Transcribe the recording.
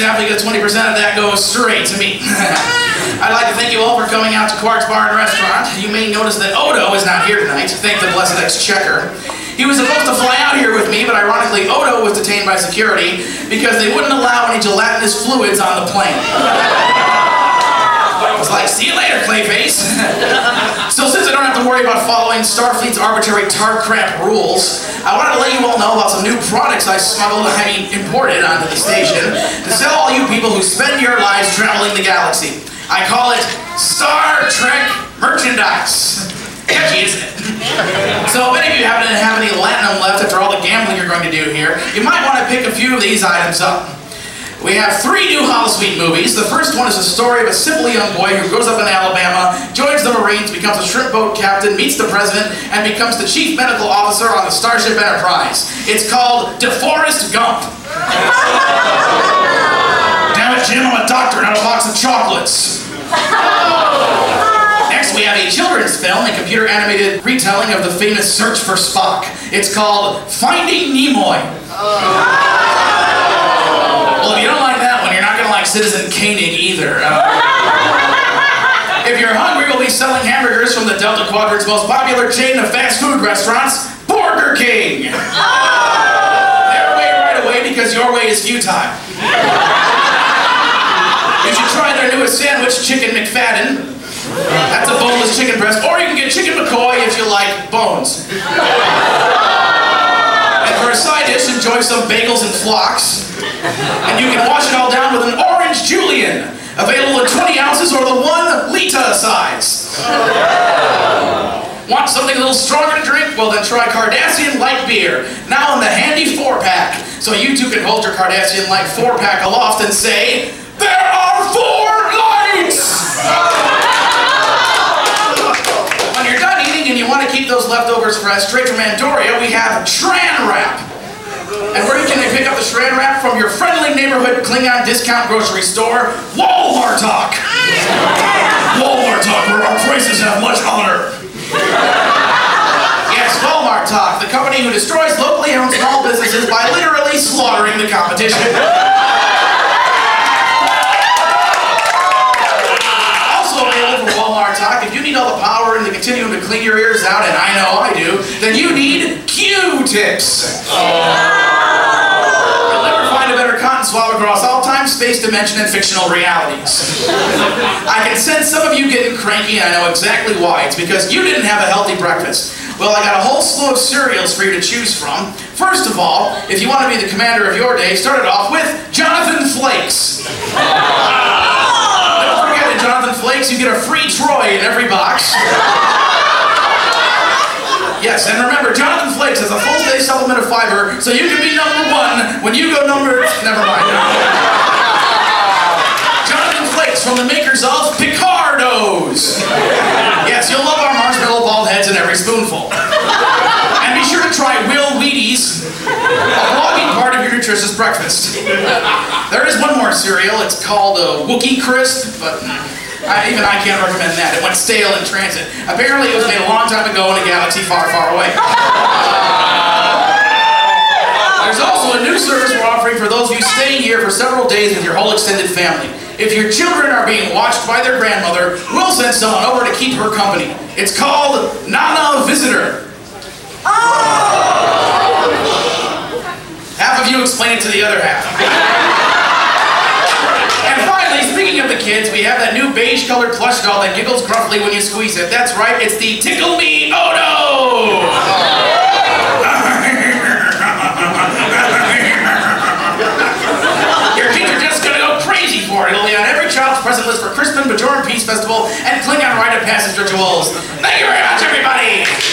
staff because 20% of that goes straight to me. I'd like to thank you all for coming out to Quark's Bar and Restaurant. You may notice that Odo is not here tonight. Thank the blessed exchequer. He was supposed to fly out here with me, but ironically, Odo was detained by security because they wouldn't allow any gelatinous fluids on the plane. I was like, see you later, Clayface. worry about following Starfleet's arbitrary tar crap rules, I wanted to let you all know about some new products I smuggled, I mean imported onto the station to sell all you people who spend your lives traveling the galaxy. I call it Star Trek merchandise. Catchy, isn't it? so if any of you happen to have any latinum left after all the gambling you're going to do here, you might want to pick a few of these items up. We have three new Holosuite movies. The first one is a story of a simple young boy who grows up in Alabama, joins the Marines, becomes a shrimp boat captain, meets the president, and becomes the chief medical officer on the Starship Enterprise. It's called DeForest Gump. Damn it, Jim, I'm a doctor, not a box of chocolates. Next, we have a children's film, a computer animated retelling of the famous Search for Spock. It's called Finding Nimoy. Well, if you don't like that one, you're not going to like Citizen Koenig either. Uh, if you're hungry, we'll be selling hamburgers from the Delta Quadrant's most popular chain of fast food restaurants, Burger King. Their way right away because your way is futile. You should try their newest sandwich, Chicken McFadden. That's a boneless chicken breast, or you can get Chicken McCoy if you like bones. And for a side dish, enjoy some bagels and flocks. And you can wash it all down with an orange Julian, available in 20 ounces or the one liter size. Oh. Want something a little stronger to drink? Well, then try Cardassian Light Beer, now in the handy four pack. So you too can hold your Cardassian Light four pack aloft and say, There are four lights! when you're done eating and you want to keep those leftovers fresh, straight from Andoria, we have Shran Wrap. And where the Shred Wrap? From your friendly neighborhood Klingon discount grocery store, Walmartok. Walmartok, where our prices have much honor. yes, Walmartok, the company who destroys locally owned small businesses by literally slaughtering the competition. Also available from Walmartok, if you need all the power in the continuum to clean your ears out, and I know I do, then you need Q-tips. You'll swab across all time, space, dimension, and fictional realities. I can sense some of you getting cranky, and I know exactly why. It's because you didn't have a healthy breakfast. Well, I got a whole slew of cereals for you to choose from. First of all, if you want to be the commander of your day, start it off with Jonathan Flakes. Oh! Don't forget at Jonathan Flakes, you get a free Troi in every box. Yes, and remember, Jonathan Flakes has a full so you can be number one when you go number. Never mind. Jonathan Flakes from the makers of Picardos. Yes, you'll love our marshmallow bald heads in every spoonful. And be sure to try Will Wheaties, a blogging part of your nutritious breakfast. There is one more cereal. It's called a Wookie Crisp, but. I, even I can't recommend that. It went stale in transit. Apparently, it was made a long time ago in a galaxy far, far away. There's If your children are being watched by their grandmother, we'll send someone over to keep her company. It's called Nana Visitor. Oh! Half of you explain it to the other half. And finally, speaking of the kids, we have that new beige colored plush doll that giggles gruffly when you squeeze it. That's right, it's the Tickle Me Odo! present list for Crispin Bajoran Peace Festival and Klingon Rite of Passage rituals. Thank you very much, everybody!